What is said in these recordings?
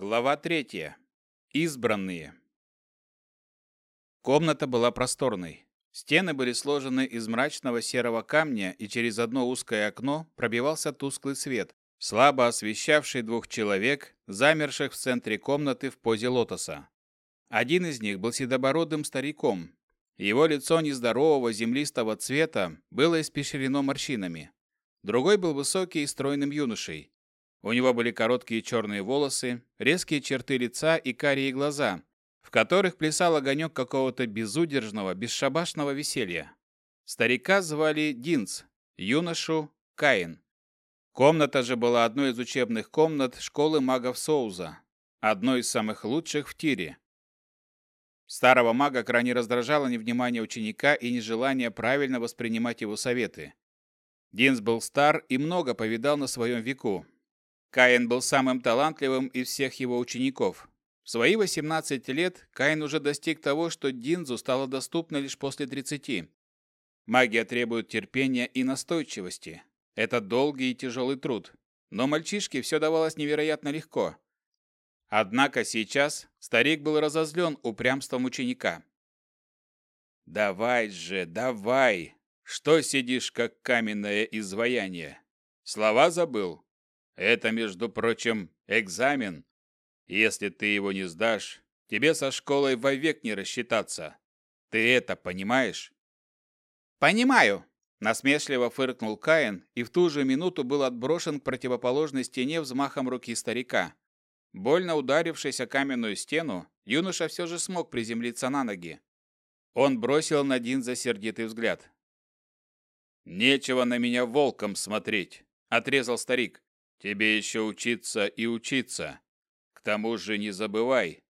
Глава третья. Избранные. Комната была просторной. Стены были сложены из мрачного серого камня, и через одно узкое окно пробивался тусклый свет, слабо освещавший двух человек, замерших в центре комнаты в позе лотоса. Один из них был седобородым стариком. Его лицо нездорового землистого цвета было испещрено морщинами. Другой был высокий и стройным юношей. У него были короткие черные волосы, резкие черты лица и карие глаза, в которых плясал огонек какого-то безудержного, бесшабашного веселья. Старика звали Динц, юношу – Каин. Комната же была одной из учебных комнат школы магов Соуза, одной из самых лучших в Тире. Старого мага крайне раздражало невнимание ученика и нежелание правильно воспринимать его советы. Динс был стар и много повидал на своем веку. Каин был самым талантливым из всех его учеников. В свои 18 лет Каин уже достиг того, что Динзу стало доступно лишь после 30. Магия требует терпения и настойчивости. Это долгий и тяжелый труд. Но мальчишке все давалось невероятно легко. Однако сейчас старик был разозлен упрямством ученика. «Давай же, давай! Что сидишь, как каменное изваяние? Слова забыл? Это, между прочим, экзамен. Если ты его не сдашь, тебе со школой вовек не рассчитаться. Ты это понимаешь?» «Понимаю!» Насмешливо фыркнул Каин и в ту же минуту был отброшен к противоположной стене взмахом руки старика. Больно ударившись о каменную стену, юноша все же смог приземлиться на ноги. Он бросил на Динза сердитый взгляд. «Нечего на меня волком смотреть», — отрезал старик. «Тебе еще учиться и учиться. К тому же не забывай,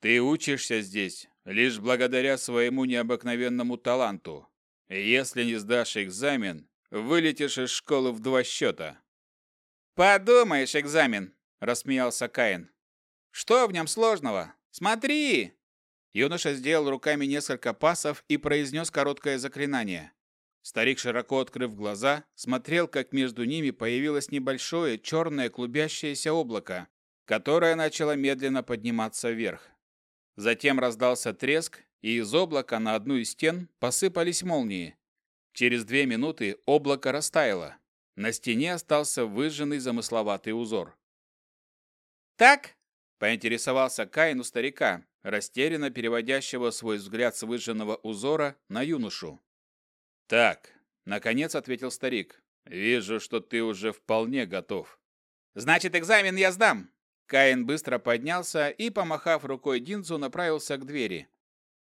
ты учишься здесь лишь благодаря своему необыкновенному таланту. Если не сдашь экзамен, вылетишь из школы в два счета». «Подумаешь, экзамен!» – рассмеялся Каин. «Что в нем сложного? Смотри!» Юноша сделал руками несколько пасов и произнес короткое заклинание. Старик, широко открыв глаза, смотрел, как между ними появилось небольшое черное клубящееся облако, которое начало медленно подниматься вверх. Затем раздался треск, и из облака на одну из стен посыпались молнии. Через две минуты облако растаяло. На стене остался выжженный замысловатый узор. «Так?» – поинтересовался Каин у старика, растерянно переводящего свой взгляд с выжженного узора на юношу. «Так», – наконец ответил старик, – «вижу, что ты уже вполне готов». «Значит, экзамен я сдам!» Каин быстро поднялся и, помахав рукой Динзу, направился к двери.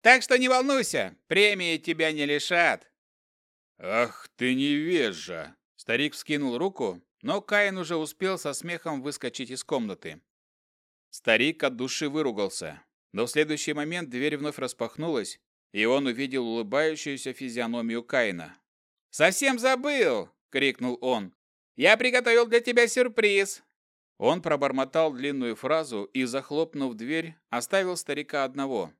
«Так что не волнуйся, премии тебя не лишат!» «Ах ты невежа!» Старик вскинул руку, но Каин уже успел со смехом выскочить из комнаты. Старик от души выругался, но в следующий момент дверь вновь распахнулась, и он увидел улыбающуюся физиономию Каина. «Совсем забыл!» — крикнул он. «Я приготовил для тебя сюрприз!» Он пробормотал длинную фразу и, захлопнув дверь, оставил старика одного.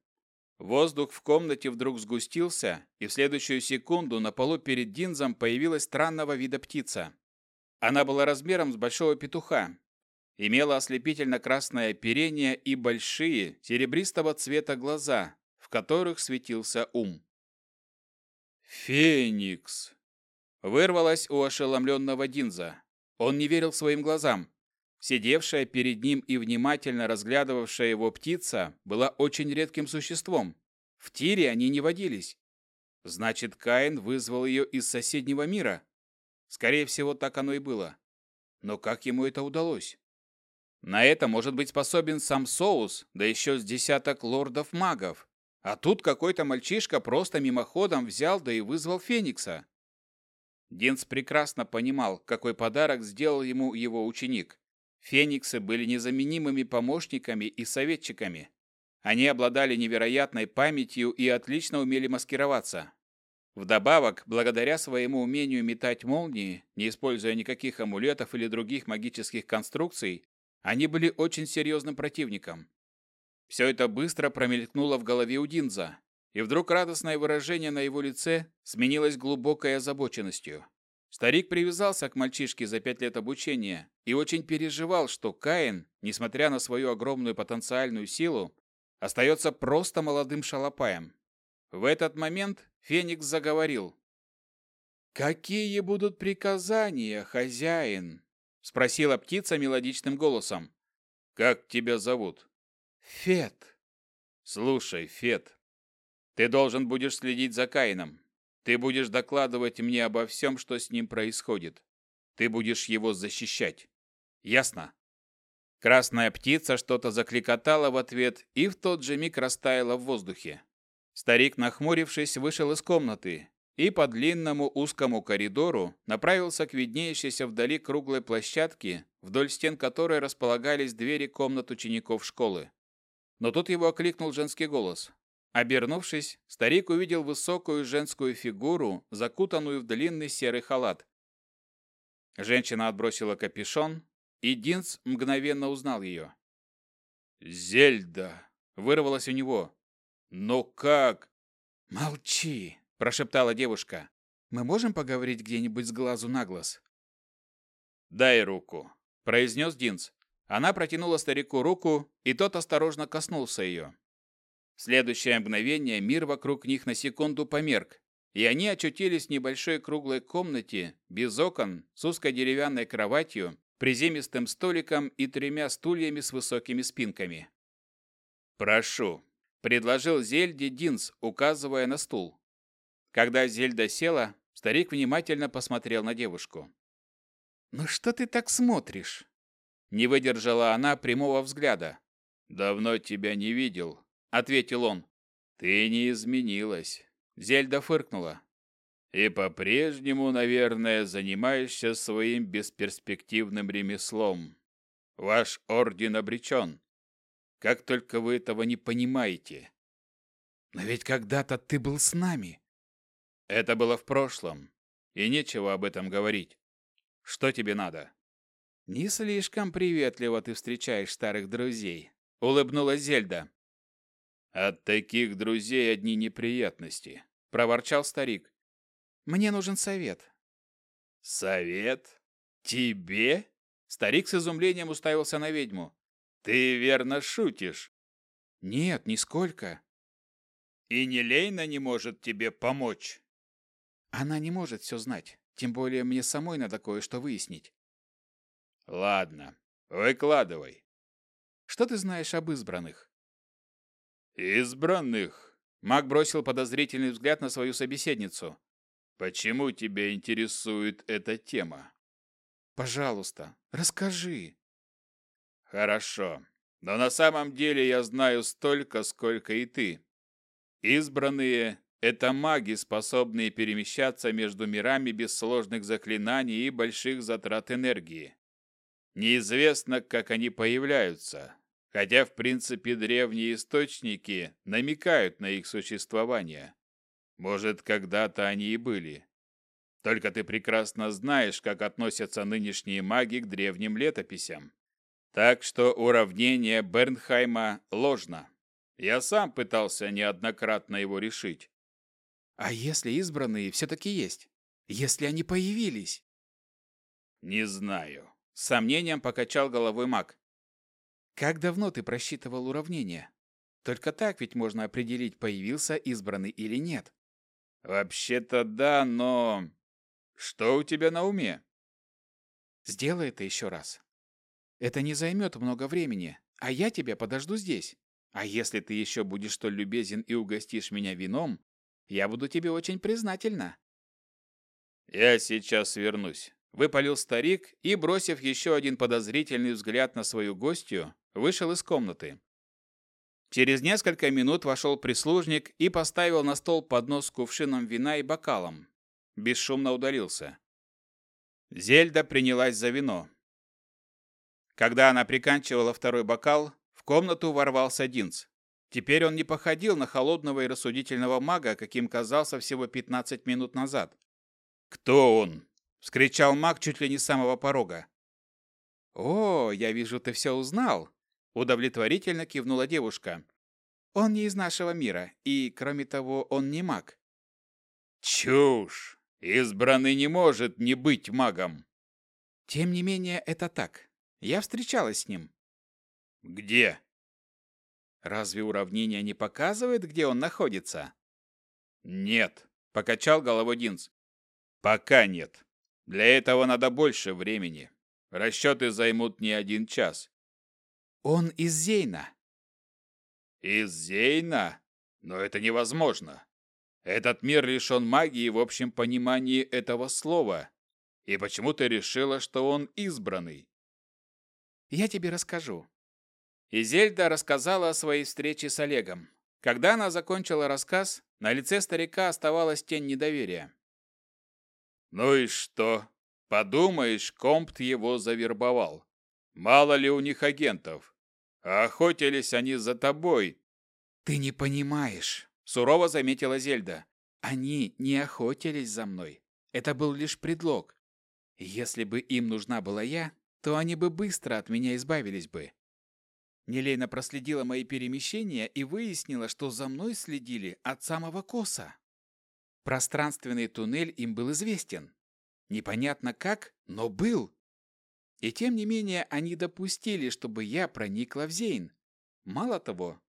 Воздух в комнате вдруг сгустился, и в следующую секунду на полу перед Динзом появилась странного вида птица. Она была размером с большого петуха, имела ослепительно-красное оперение и большие, серебристого цвета глаза, в которых светился ум. «Феникс!» Вырвалось у ошеломленного Динза. Он не верил своим глазам. Сидевшая перед ним и внимательно разглядывавшая его птица была очень редким существом. В тире они не водились. Значит, Каин вызвал ее из соседнего мира. Скорее всего, так оно и было. Но как ему это удалось? На это может быть способен сам Соус, да еще с десяток лордов-магов. А тут какой-то мальчишка просто мимоходом взял да и вызвал Феникса. Динс прекрасно понимал, какой подарок сделал ему его ученик. Фениксы были незаменимыми помощниками и советчиками. Они обладали невероятной памятью и отлично умели маскироваться. Вдобавок, благодаря своему умению метать молнии, не используя никаких амулетов или других магических конструкций, они были очень серьезным противником. Все это быстро промелькнуло в голове у Динза, и вдруг радостное выражение на его лице сменилось глубокой озабоченностью. Старик привязался к мальчишке за пять лет обучения и очень переживал, что Каин, несмотря на свою огромную потенциальную силу, остается просто молодым шалопаем. В этот момент Феникс заговорил. «Какие будут приказания, хозяин?» — спросила птица мелодичным голосом. «Как тебя зовут?» «Фет». «Слушай, Фет, ты должен будешь следить за Каином. Ты будешь докладывать мне обо всем, что с ним происходит. Ты будешь его защищать. Ясно?» Красная птица что-то закликотала в ответ и в тот же миг растаяла в воздухе. Старик, нахмурившись, вышел из комнаты и по длинному узкому коридору направился к виднеющейся вдали круглой площадке, вдоль стен которой располагались двери комнат учеников школы. Но тут его окликнул женский голос. Обернувшись, старик увидел высокую женскую фигуру, закутанную в длинный серый халат. Женщина отбросила капюшон, и Динс мгновенно узнал ее. «Зельда!» — вырвалось у него. «Но как?» «Молчи!» – прошептала девушка. «Мы можем поговорить где-нибудь с глазу на глаз?» «Дай руку», – произнес Динс. Она протянула старику руку, и тот осторожно коснулся ее. В следующее мгновение мир вокруг них на секунду померк, и они очутились в небольшой круглой комнате, без окон, с узкой деревянной кроватью, приземистым столиком и тремя стульями с высокими спинками. «Прошу», — предложил Зельде Динс, указывая на стул. Когда Зельда села, старик внимательно посмотрел на девушку. «Ну что ты так смотришь?» Не выдержала она прямого взгляда. «Давно тебя не видел», — ответил он. «Ты не изменилась». Зельда фыркнула. «И по-прежнему, наверное, занимаешься своим бесперспективным ремеслом. Ваш орден обречен. Как только вы этого не понимаете». «Но ведь когда-то ты был с нами». «Это было в прошлом, и нечего об этом говорить. Что тебе надо?» «Не слишком приветливо ты встречаешь старых друзей», — улыбнулась Зельда. «От таких друзей одни неприятности», — проворчал старик. «Мне нужен совет». «Совет? Тебе?» Старик с изумлением уставился на ведьму. «Ты верно шутишь?» «Нет, нисколько». «И Нелейна не может тебе помочь?» «Она не может все знать. Тем более мне самой надо кое-что выяснить». Ладно, выкладывай. Что ты знаешь об избранных? Избранных? Маг бросил подозрительный взгляд на свою собеседницу. Почему тебя интересует эта тема? Пожалуйста, расскажи. Хорошо. Но на самом деле я знаю столько, сколько и ты. Избранные – это маги, способные перемещаться между мирами без сложных заклинаний и больших затрат энергии. Неизвестно, как они появляются, хотя в принципе древние источники намекают на их существование. Может, когда-то они и были. Только ты прекрасно знаешь, как относятся нынешние маги к древним летописям. Так что уравнение Бернхайма ложно. Я сам пытался неоднократно его решить. А если избранные все-таки есть? Если они появились? Не знаю. С сомнением покачал головой маг. Как давно ты просчитывал уравнение? Только так ведь можно определить, появился избранный или нет. Вообще-то да, но... Что у тебя на уме? Сделай это еще раз. Это не займет много времени, а я тебя подожду здесь. А если ты еще будешь столь любезен и угостишь меня вином, я буду тебе очень признательна. Я сейчас вернусь. Выпалил старик и, бросив еще один подозрительный взгляд на свою гостью, вышел из комнаты. Через несколько минут вошел прислужник и поставил на стол поднос с кувшином вина и бокалом. Бесшумно удалился. Зельда принялась за вино. Когда она приканчивала второй бокал, в комнату ворвался Динц. Теперь он не походил на холодного и рассудительного мага, каким казался всего 15 минут назад. «Кто он?» — вскричал маг чуть ли не с самого порога. «О, я вижу, ты все узнал!» — удовлетворительно кивнула девушка. «Он не из нашего мира, и, кроме того, он не маг». «Чушь!» Избранный не может не быть магом. Тем не менее, это так. Я встречалась с ним. Где? Разве уравнение не показывает, где он находится? Нет, покачал головой Динс. Пока нет. Для этого надо больше времени. Расчеты займут не один час. Он из Зейна. Из Зейна? Но это невозможно. Этот мир лишен магии в общем понимании этого слова. И почему ты решила, что он избранный? Я тебе расскажу. Изельда рассказала о своей встрече с Олегом. Когда она закончила рассказ, на лице старика оставалась тень недоверия. «Ну и что? Подумаешь, Компт его завербовал. Мало ли у них агентов. Охотились они за тобой». «Ты не понимаешь», — сурово заметила Зельда. «Они не охотились за мной. Это был лишь предлог. Если бы им нужна была я, то они бы быстро от меня избавились бы. Нелейна проследила мои перемещения и выяснила, что за мной следили от самого коса. Пространственный туннель им был известен. Непонятно как, но был. И тем не менее они допустили, чтобы я проникла в Зейн. Мало того,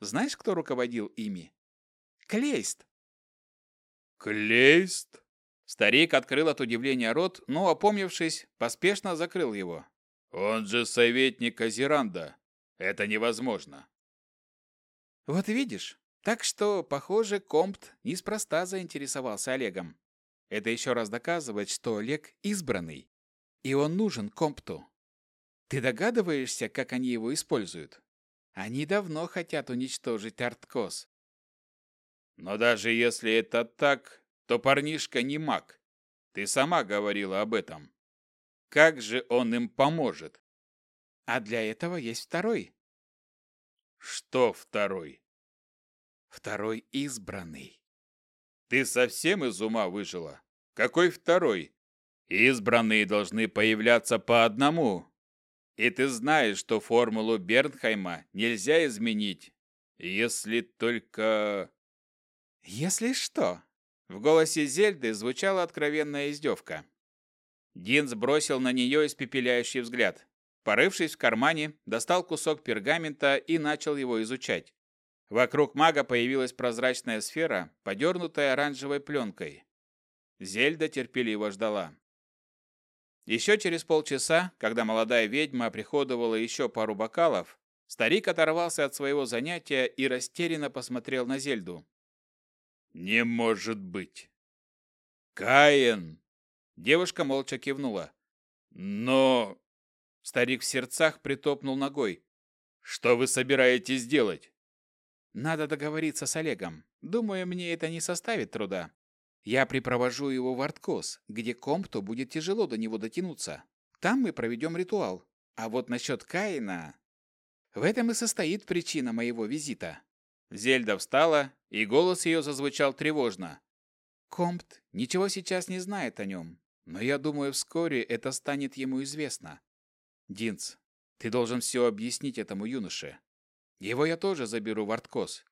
знаешь, кто руководил ими? Клейст. Клейст? Старик открыл от удивления рот, но, опомнившись, поспешно закрыл его. Он же советник Азеранда. Это невозможно. Вот видишь, так что, похоже, Компт неспроста заинтересовался Олегом. Это еще раз доказывает, что Олег избранный, и он нужен Компту. Ты догадываешься, как они его используют? Они давно хотят уничтожить Арткос. Но даже если это так, то парнишка не маг. Ты сама говорила об этом. Как же он им поможет? А для этого есть второй. Что второй? Второй избранный. Ты совсем из ума выжила? Какой второй? Избранные должны появляться по одному. И ты знаешь, что формулу Бернхайма нельзя изменить, если только... Если что? В голосе Зельды звучала откровенная издевка. Дин сбросил на нее испепеляющий взгляд. Порывшись в кармане, достал кусок пергамента и начал его изучать. Вокруг мага появилась прозрачная сфера, подернутая оранжевой пленкой. Зельда терпеливо ждала. Еще через полчаса, когда молодая ведьма приходовала еще пару бокалов, старик оторвался от своего занятия и растерянно посмотрел на Зельду. «Не может быть!» «Каин!» Девушка молча кивнула. «Но...» Старик в сердцах притопнул ногой. «Что вы собираетесь делать?» «Надо договориться с Олегом. Думаю, мне это не составит труда. Я припровожу его в Арткос, где Компту будет тяжело до него дотянуться. Там мы проведем ритуал. А вот насчет Каина... В этом и состоит причина моего визита». Зельда встала, и голос ее зазвучал тревожно. «Компт ничего сейчас не знает о нем, но я думаю, вскоре это станет ему известно. Динц, ты должен все объяснить этому юноше. Его я тоже заберу в Арткос.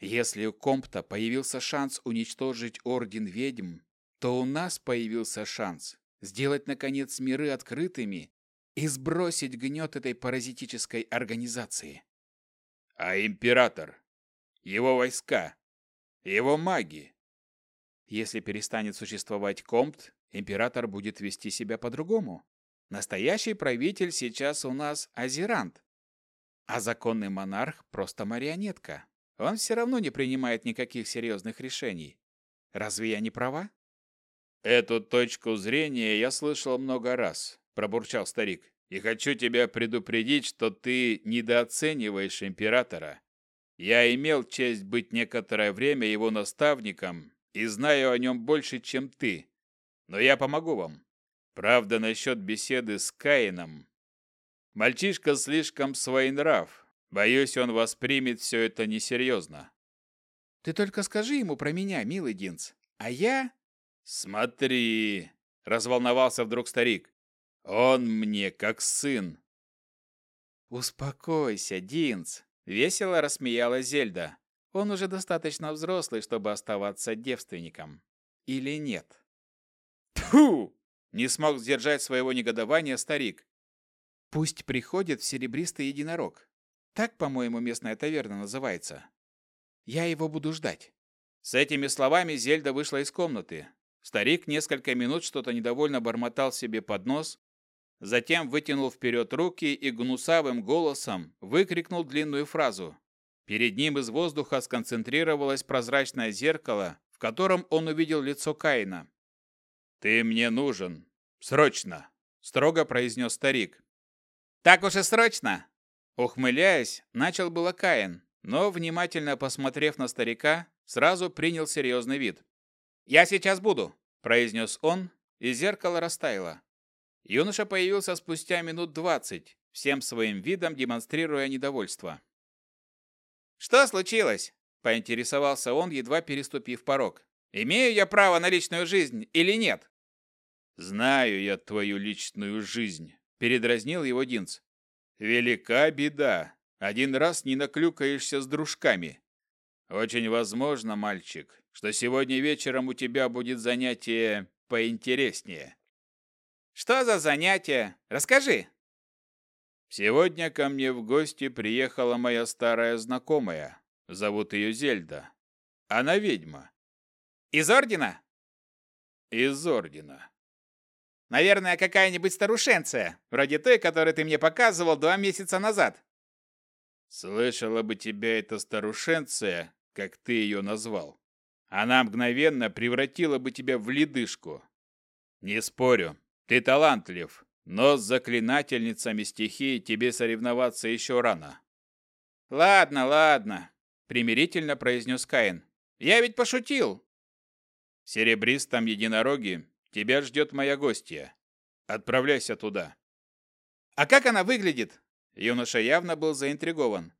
Если у Компта появился шанс уничтожить Орден Ведьм, то у нас появился шанс сделать, наконец, миры открытыми и сбросить гнет этой паразитической организации. А император? Его войска? Его маги? Если перестанет существовать Компт, император будет вести себя по-другому. Настоящий правитель сейчас у нас Азерант, а законный монарх просто марионетка. Он все равно не принимает никаких серьезных решений. Разве я не права? Эту точку зрения я слышал много раз, пробурчал старик. И хочу тебя предупредить, что ты недооцениваешь императора. Я имел честь быть некоторое время его наставником и знаю о нем больше, чем ты. Но я помогу вам. Правда, насчет беседы с Каином. Мальчишка слишком своенрав. Боюсь, он воспримет все это несерьезно. Ты только скажи ему про меня, милый Динц. А я... Смотри, разволновался вдруг старик. Он мне как сын. Успокойся, Динц, весело рассмеялась Зельда. Он уже достаточно взрослый, чтобы оставаться девственником. Или нет? Тьфу! Не смог сдержать своего негодования старик. Пусть приходит серебристый единорог. Так, по-моему, местная таверна называется. Я его буду ждать. С этими словами Зельда вышла из комнаты. Старик несколько минут что-то недовольно бормотал себе под нос, затем вытянул вперед руки и гнусавым голосом выкрикнул длинную фразу. Перед ним из воздуха сконцентрировалось прозрачное зеркало, в котором он увидел лицо Каина. «Ты мне нужен. Срочно!» – строго произнес старик. «Так уж и срочно!» Ухмыляясь, начал было Каин, но, внимательно посмотрев на старика, сразу принял серьезный вид. «Я сейчас буду», – произнес он, и зеркало растаяло. Юноша появился спустя минут двадцать, всем своим видом демонстрируя недовольство. «Что случилось?» – поинтересовался он, едва переступив порог. «Имею я право на личную жизнь или нет?» «Знаю я твою личную жизнь», – передразнил его Динц. «Велика беда. Один раз не наклюкаешься с дружками. Очень возможно, мальчик, что сегодня вечером у тебя будет занятие поинтереснее». «Что за занятие? Расскажи!» Сегодня ко мне в гости приехала моя старая знакомая. Зовут ее Зельда. Она ведьма. Из ордена? Из ордена. Наверное, какая-нибудь старушенция, вроде той, которую ты мне показывал два месяца назад. Слышала бы тебя эта старушенция, как ты ее назвал. Она мгновенно превратила бы тебя в ледышку. Не спорю, ты талантлив, но с заклинательницами стихии тебе соревноваться еще рано. Ладно, ладно, примирительно произнес Каин. Я ведь пошутил. В серебристом единороге тебя ждет моя гостья. Отправляйся туда. А как она выглядит? Юноша явно был заинтригован.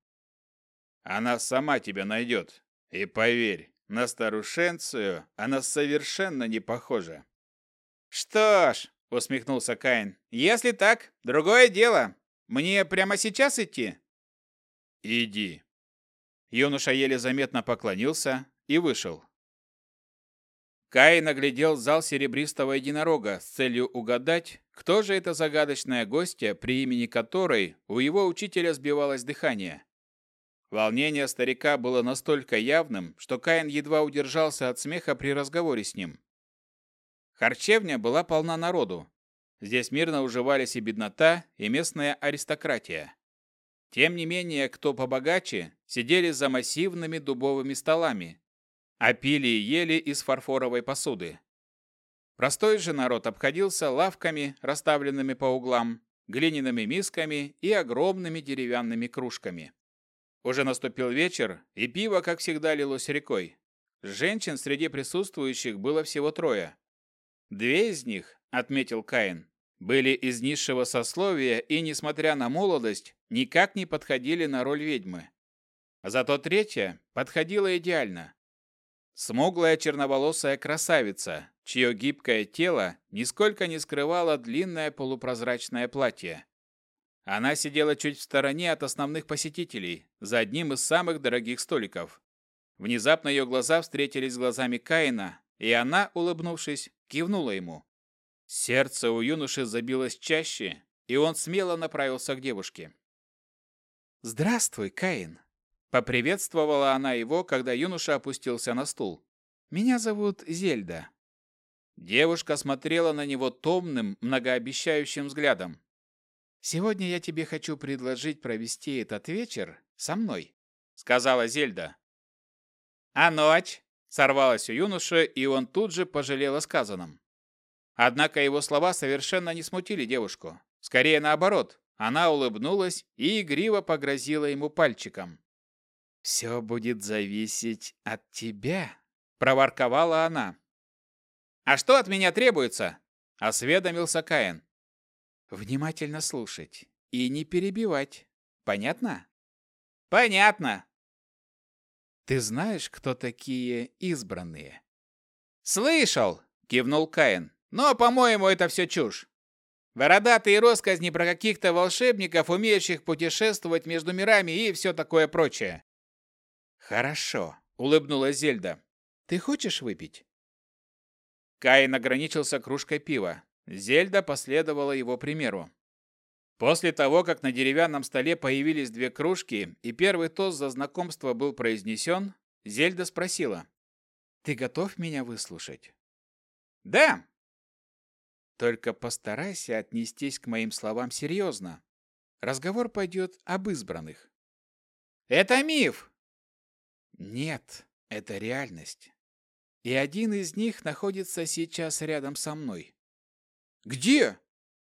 Она сама тебя найдет. И поверь, на старушенцию она совершенно не похожа. Что ж, усмехнулся Каин. Если так, другое дело. Мне прямо сейчас идти? Иди. Юноша еле заметно поклонился и вышел. Каин оглядел зал серебристого единорога с целью угадать, кто же эта загадочная гостья, при имени которой у его учителя сбивалось дыхание. Волнение старика было настолько явным, что Каин едва удержался от смеха при разговоре с ним. Харчевня была полна народу. Здесь мирно уживались и беднота, и местная аристократия. Тем не менее, кто побогаче, сидели за массивными дубовыми столами, а пили и ели из фарфоровой посуды. Простой же народ обходился лавками, расставленными по углам, глиняными мисками и огромными деревянными кружками. Уже наступил вечер, и пиво, как всегда, лилось рекой. Женщин среди присутствующих было всего трое. Две из них, отметил Каин, были из низшего сословия и, несмотря на молодость, никак не подходили на роль ведьмы. Зато третья подходила идеально. Смуглая черноволосая красавица, чье гибкое тело нисколько не скрывало длинное полупрозрачное платье. Она сидела чуть в стороне от основных посетителей, за одним из самых дорогих столиков. Внезапно ее глаза встретились с глазами Каина, и она, улыбнувшись, кивнула ему. Сердце у юноши забилось чаще, и он смело направился к девушке. «Здравствуй, Каин!» Поприветствовала она его, когда юноша опустился на стул. «Меня зовут Зельда». Девушка смотрела на него томным, многообещающим взглядом. «Сегодня я тебе хочу предложить провести этот вечер со мной», — сказала Зельда. «А ночь?» Сорвалось у юноши, и он тут же пожалел о сказанном. Однако его слова совершенно не смутили девушку. Скорее наоборот, она улыбнулась и игриво погрозила ему пальчиком. «Все будет зависеть от тебя», — проворковала она. «А что от меня требуется?» — осведомился Каин. «Внимательно слушать и не перебивать. Понятно?» «Понятно», ты знаешь, кто такие избранные? Слышал, кивнул Каин. Но, по-моему, это все чушь. Бородатые росказни про каких-то волшебников, умеющих путешествовать между мирами и все такое прочее. Хорошо, улыбнулась Зельда. Ты хочешь выпить? Каин ограничился кружкой пива. Зельда последовала его примеру. После того, как на деревянном столе появились две кружки и первый тост за знакомство был произнесен, Зельда спросила. «Ты готов меня выслушать?» «Да!» «Только постарайся отнестись к моим словам серьезно. Разговор пойдет об избранных». «Это миф!» «Нет, это реальность. И один из них находится сейчас рядом со мной». «Где?»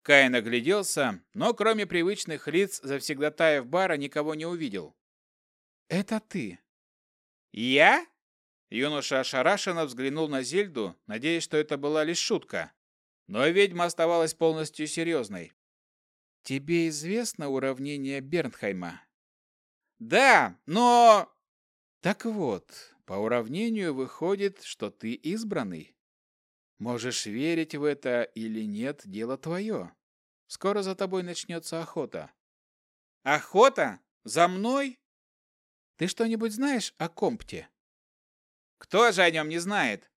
Каин огляделся, но кроме привычных лиц завсегдатаев бара никого не увидел. «Это ты». «Я?» Юноша ошарашенно взглянул на Зельду, надеясь, что это была лишь шутка. Но ведьма оставалась полностью серьезной. «Тебе известно уравнение Бернхайма?» «Да, но...» «Так вот, по уравнению выходит, что ты избранный. Можешь верить в это или нет, дело твое. Скоро за тобой начнется охота. Охота? За мной? Ты что-нибудь знаешь о Компте? Кто же о нем не знает?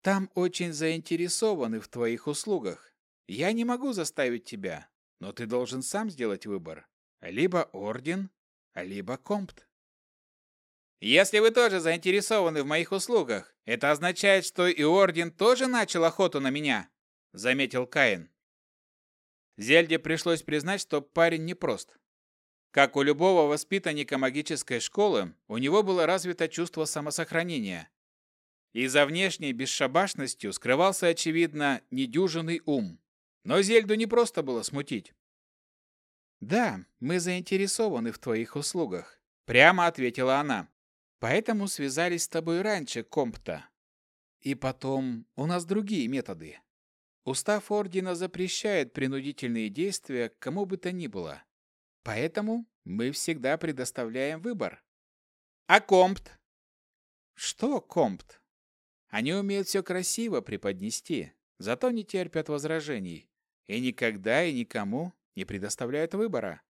Там очень заинтересованы в твоих услугах. Я не могу заставить тебя, но ты должен сам сделать выбор. Либо Орден, либо Компт. Если вы тоже заинтересованы в моих услугах, это означает, что и Орден тоже начал охоту на меня, заметил Каин. Зельде пришлось признать, что парень непрост. Как у любого воспитанника магической школы, у него было развито чувство самосохранения. И за внешней бесшабашностью скрывался, очевидно, недюжинный ум. Но Зельду не просто было смутить. «Да, мы заинтересованы в твоих услугах», — прямо ответила она. Поэтому связались с тобой раньше, Компта. И потом, у нас другие методы. Устав Ордена запрещает принудительные действия кому бы то ни было. Поэтому мы всегда предоставляем выбор. А Компт? Что Компт? Они умеют все красиво преподнести, зато не терпят возражений. И никогда и никому не предоставляют выбора.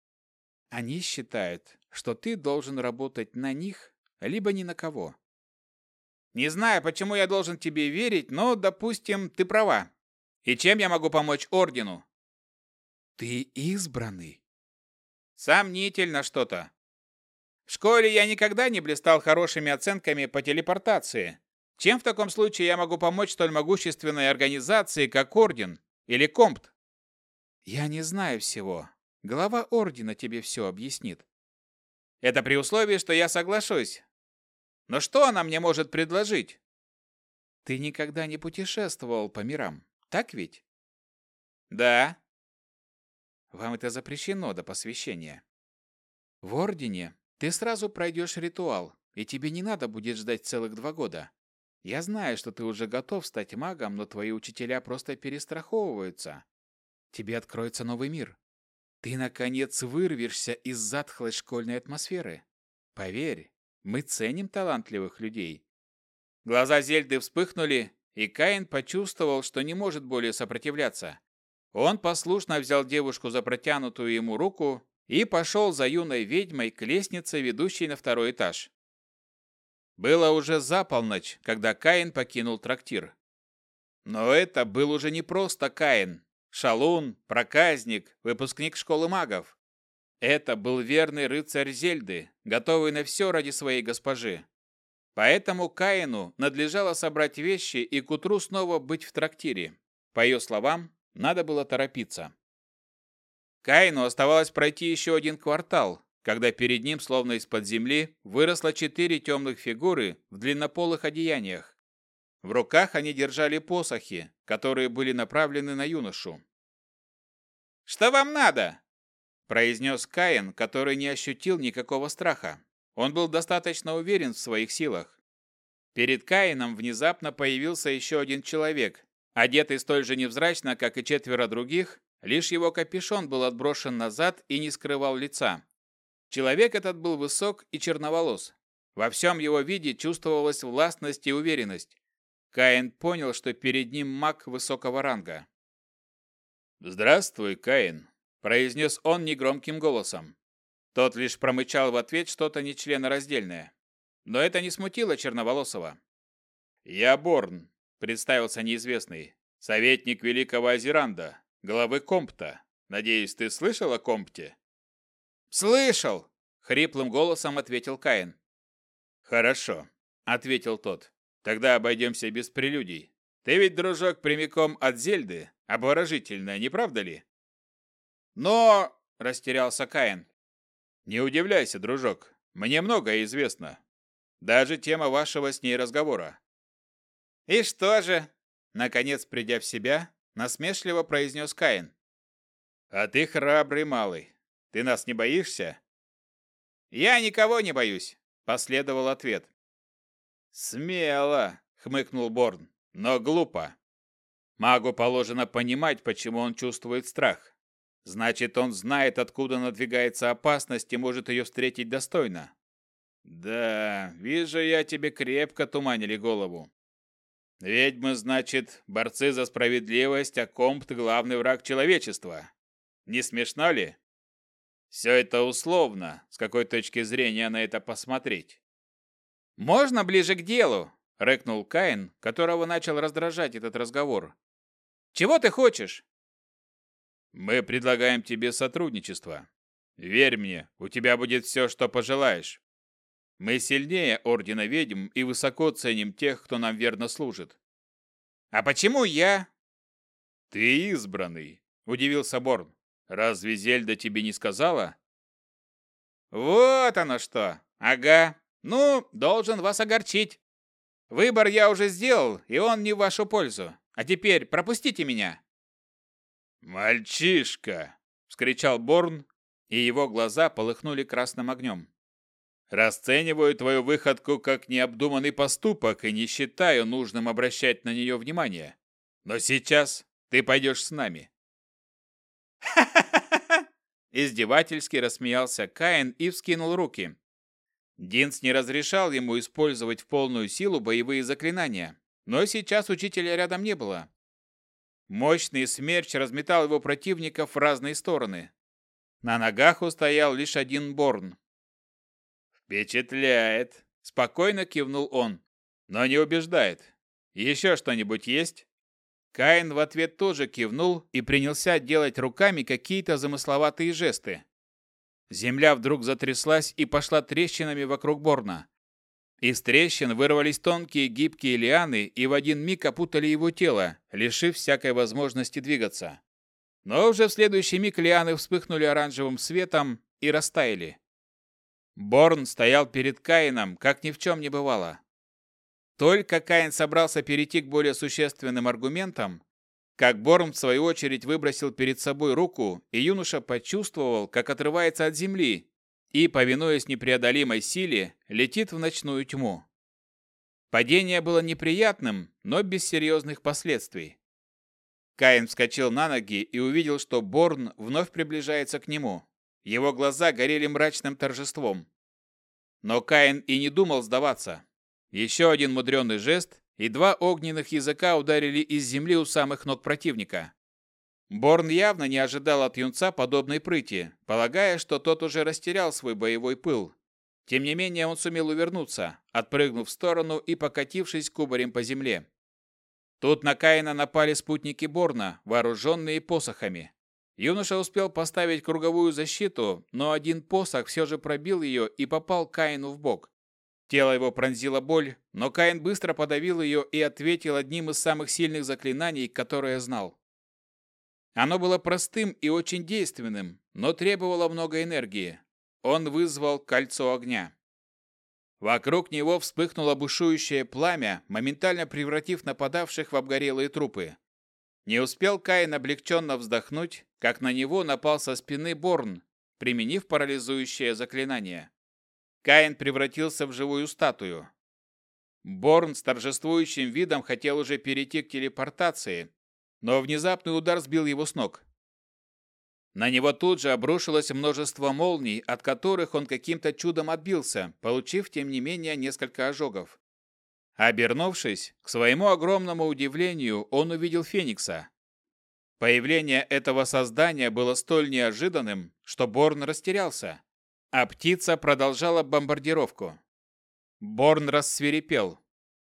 Они считают, что ты должен работать на них либо ни на кого. Не знаю, почему я должен тебе верить, но, допустим, ты права. И чем я могу помочь ордену? Ты избранный. Сомнительно что-то. В школе я никогда не блистал хорошими оценками по телепортации. Чем в таком случае я могу помочь столь могущественной организации, как Орден или Компт? Я не знаю всего. Глава Ордена тебе все объяснит. Это при условии, что я соглашусь. Но что она мне может предложить? Ты никогда не путешествовал по мирам, так ведь? Да. Вам это запрещено до посвящения. В Ордене ты сразу пройдешь ритуал, и тебе не надо будет ждать целых два года. Я знаю, что ты уже готов стать магом, но твои учителя просто перестраховываются. Тебе откроется новый мир. Ты, наконец, вырвешься из затхлой школьной атмосферы. Поверь, мы ценим талантливых людей. Глаза Зельды вспыхнули, и Каин почувствовал, что не может более сопротивляться. Он послушно взял девушку за протянутую ему руку и пошел за юной ведьмой к лестнице, ведущей на второй этаж. Было уже за полночь, когда Каин покинул трактир. Но это был уже не просто Каин. Шалун, проказник, выпускник школы магов. Это был верный рыцарь Зельды, готовый на все ради своей госпожи. Поэтому Каину надлежало собрать вещи и к утру снова быть в трактире. По ее словам, надо было торопиться. Каину оставалось пройти еще один квартал, когда перед ним, словно из-под земли, выросло четыре темных фигуры в длиннополых одеяниях. В руках они держали посохи, которые были направлены на юношу. «Что вам надо?» Произнес Каин, который не ощутил никакого страха. Он был достаточно уверен в своих силах. Перед Каином внезапно появился еще один человек, одетый столь же невзрачно, как и четверо других, лишь его капюшон был отброшен назад и не скрывал лица. Человек этот был высок и черноволос. Во всем его виде чувствовалась властность и уверенность. Каин понял, что перед ним маг высокого ранга. «Здравствуй, Каин», произнес он негромким голосом. Тот лишь промычал в ответ что-то нечленораздельное. Но это не смутило Черноволосого. «Я Борн. представился неизвестный. «Советник Великого Азеранда, главы Компта. Надеюсь, ты слышал о Компте?» «Слышал!» — хриплым голосом ответил Каин. «Хорошо», — ответил тот. «Тогда обойдемся без прелюдий. Ты ведь, дружок, прямиком от Зельды, обворожительная, не правда ли?» «Но...» — растерялся Каин. «Не удивляйся, дружок. Мне многое известно. Даже тема вашего с ней разговора». «И что же?» Наконец, придя в себя, насмешливо произнес Каин. «А ты храбрый малый. Ты нас не боишься?» «Я никого не боюсь», — последовал ответ. «Смело», — хмыкнул Борн, — «но глупо. Магу положено понимать, почему он чувствует страх. Значит, он знает, откуда надвигается опасность и может ее встретить достойно. Да, вижу я тебе крепко туманили голову. Ведьмы, значит, борцы за справедливость, а Компт – главный враг человечества. Не смешно ли? Все это условно, с какой точки зрения на это посмотреть. «Можно ближе к делу?» – рыкнул Каин, которого начал раздражать этот разговор. «Чего ты хочешь?» Мы предлагаем тебе сотрудничество. Верь мне, у тебя будет все, что пожелаешь. Мы сильнее Ордена Ведьм и высоко ценим тех, кто нам верно служит. А почему я? Ты избранный, удивился Борн. Разве Зельда тебе не сказала? Вот оно что. Ага. Ну, должен вас огорчить. Выбор я уже сделал, и он не в вашу пользу. А теперь пропустите меня. «Мальчишка!» — вскричал Борн, и его глаза полыхнули красным огнем. «Расцениваю твою выходку как необдуманный поступок и не считаю нужным обращать на нее внимание. Но сейчас ты пойдешь с нами». «Ха-ха-ха!» Издевательски рассмеялся Каин и вскинул руки. Динс не разрешал ему использовать в полную силу боевые заклинания, но сейчас учителя рядом не было. Мощный смерч разметал его противников в разные стороны. На ногах устоял лишь один Борн. «Впечатляет!» – спокойно кивнул он. «Но не убеждает. Еще что-нибудь есть?» Каин в ответ тоже кивнул и принялся делать руками какие-то замысловатые жесты. Земля вдруг затряслась и пошла трещинами вокруг Борна. Из трещин вырвались тонкие гибкие лианы и в один миг опутали его тело, лишив всякой возможности двигаться. Но уже в следующий миг лианы вспыхнули оранжевым светом и растаяли. Борн стоял перед Каином, как ни в чем не бывало. Только Каин собрался перейти к более существенным аргументам, как Борн в свою очередь выбросил перед собой руку, и юноша почувствовал, как отрывается от земли, и, повинуясь непреодолимой силе, летит в ночную тьму. Падение было неприятным, но без серьезных последствий. Каин вскочил на ноги и увидел, что Борн вновь приближается к нему. Его глаза горели мрачным торжеством. Но Каин и не думал сдаваться. Еще один мудренный жест, и два огненных языка ударили из земли у самых ног противника. Борн явно не ожидал от юнца подобной прыти, полагая, что тот уже растерял свой боевой пыл. Тем не менее он сумел увернуться, отпрыгнув в сторону и покатившись кубарем по земле. Тут на Каина напали спутники Борна, вооруженные посохами. Юноша успел поставить круговую защиту, но один посох все же пробил ее и попал Каину в бок. Тело его пронзила боль, но Каин быстро подавил ее и ответил одним из самых сильных заклинаний, которое знал. Оно было простым и очень действенным, но требовало много энергии. Он вызвал кольцо огня. Вокруг него вспыхнуло бушующее пламя, моментально превратив нападавших в обгорелые трупы. Не успел Каин облегченно вздохнуть, как на него напал со спины Борн, применив парализующее заклинание. Каин превратился в живую статую. Борн с торжествующим видом хотел уже перейти к телепортации, но внезапный удар сбил его с ног. На него тут же обрушилось множество молний, от которых он каким-то чудом отбился, получив, тем не менее, несколько ожогов. Обернувшись, к своему огромному удивлению, он увидел Феникса. Появление этого создания было столь неожиданным, что Борн растерялся, а птица продолжала бомбардировку. Борн рассверепел.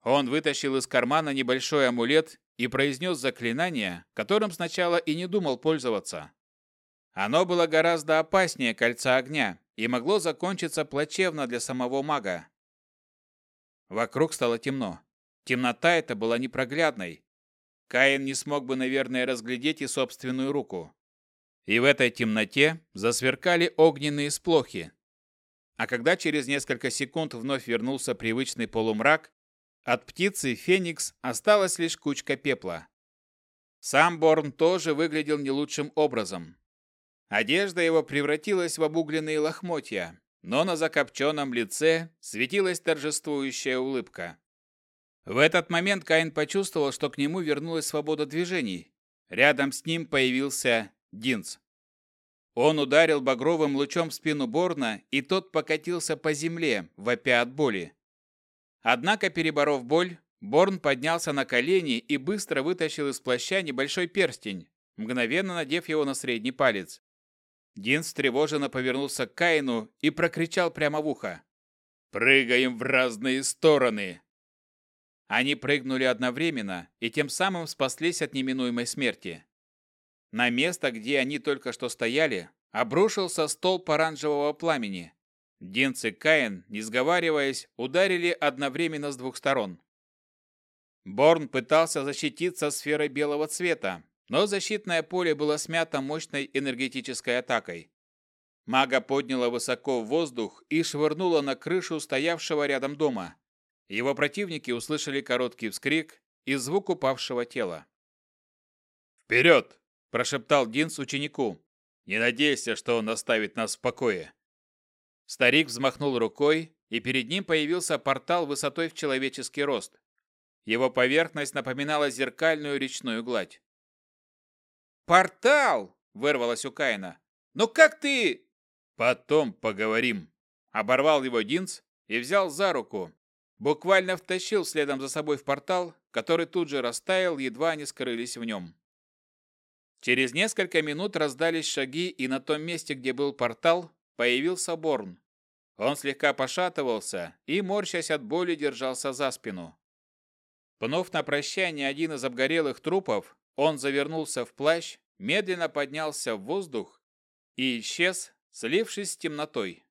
Он вытащил из кармана небольшой амулет и произнес заклинание, которым сначала и не думал пользоваться. Оно было гораздо опаснее кольца огня и могло закончиться плачевно для самого мага. Вокруг стало темно. Темнота эта была непроглядной. Каин не смог бы, наверное, разглядеть и собственную руку. И в этой темноте засверкали огненные сплохи. А когда через несколько секунд вновь вернулся привычный полумрак, от птицы Феникс осталась лишь кучка пепла. Сам Борн тоже выглядел не лучшим образом. Одежда его превратилась в обугленные лохмотья, но на закопченном лице светилась торжествующая улыбка. В этот момент Каин почувствовал, что к нему вернулась свобода движений. Рядом с ним появился Динс. Он ударил багровым лучом в спину Борна, и тот покатился по земле, вопя от боли. Однако, переборов боль, Борн поднялся на колени и быстро вытащил из плаща небольшой перстень, мгновенно надев его на средний палец. Дин встревоженно повернулся к Каину и прокричал прямо в ухо. «Прыгаем в разные стороны!» Они прыгнули одновременно и тем самым спаслись от неминуемой смерти. На место, где они только что стояли, обрушился столб оранжевого пламени, Динц и Каин, не сговариваясь, ударили одновременно с двух сторон. Борн пытался защититься сферой белого цвета, но защитное поле было смято мощной энергетической атакой. Мага подняла высоко в воздух и швырнула на крышу стоявшего рядом дома. Его противники услышали короткий вскрик и звук упавшего тела. «Вперед!» – прошептал Динс ученику. «Не надейся, что он оставит нас в покое. Старик взмахнул рукой, и перед ним появился портал высотой в человеческий рост. Его поверхность напоминала зеркальную речную гладь. «Портал!» – вырвалось у Каина. «Но как ты...» «Потом поговорим!» Оборвал его Динс и взял за руку. Буквально втащил следом за собой в портал, который тут же растаял, едва они скрылись в нем. Через несколько минут раздались шаги, и на том месте, где был портал, появился Борн. Он слегка пошатывался и, морщась от боли, держался за спину. Пнув на прощание один из обгорелых трупов, он завернулся в плащ, медленно поднялся в воздух и исчез, слившись с темнотой.